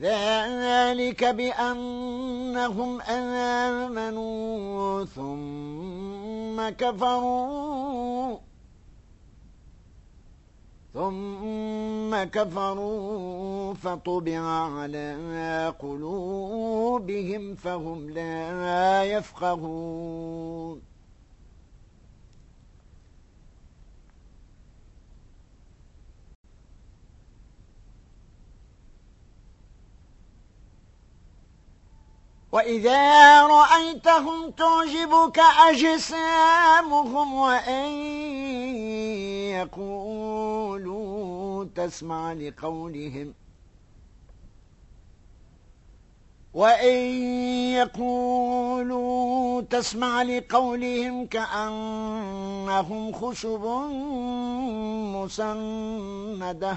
ذلك بأنهم آمنوا ثم كفروا. ثم كفروا فطبع على قلوبهم فهم لا يفقهون. وإذا رأيتهم تعجبك أجسامهم وإن يقولوا تسمع لقولهم وإن يقولوا تسمع لقولهم كأنهم خشب مسنده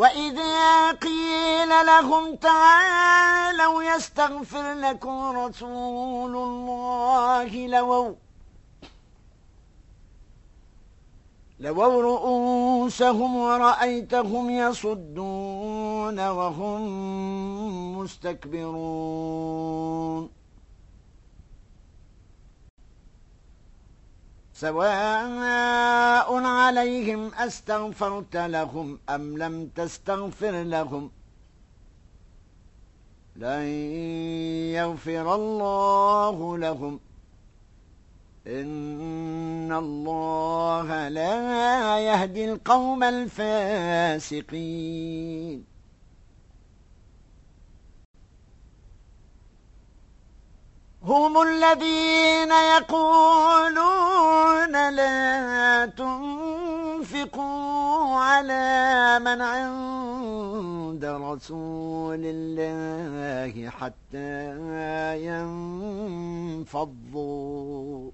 وإذا قيل لهم تعالوا يستغفر لكم رسول الله لووا لووا رؤوسهم ورأيتهم يصدون وهم مستكبرون سواء عليهم أستغفرت لهم أم لم تستغفر لهم. لن يغفر الله لهم. إن الله لا يهدي القوم الفاسقين. هم الذين يقولون لا تنفقوا على من عند رسول الله حتى ينفضوا.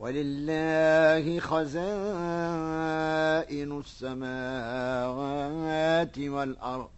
ولله خزائن السماوات والأرض.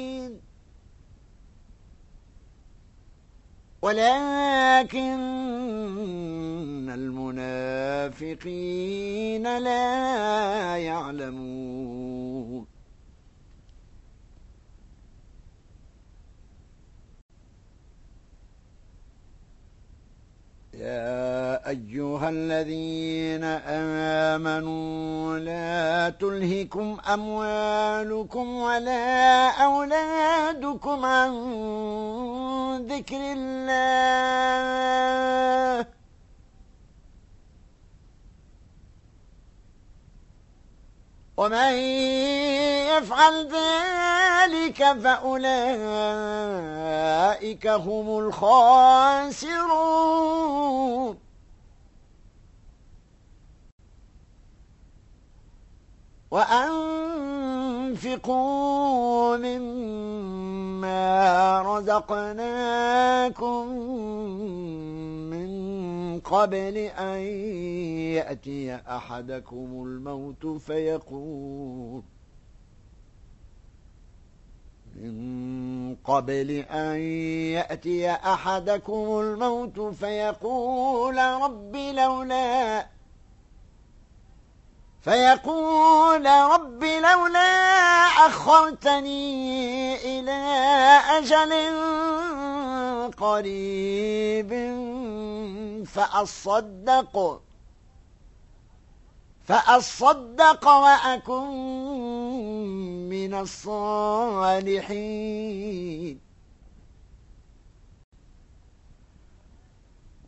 ولكن المنافقين لا يعلمون. يا أيها الذين آمنوا لا تلهكم أموالكم ولا أولادكم عن ذكر الله. ومن يفعل ذلك فأولئك هم الخاسرون. وأنفقوا مما رزقناكم قبل أن يأتي أحدكم الموت فيقول من قبل أن يأتي أحدكم الموت فيقول رب لولا فيقول رب لولا أخرتني إلى أجل قريب فأصدق فأصدق وأكن من الصالحين.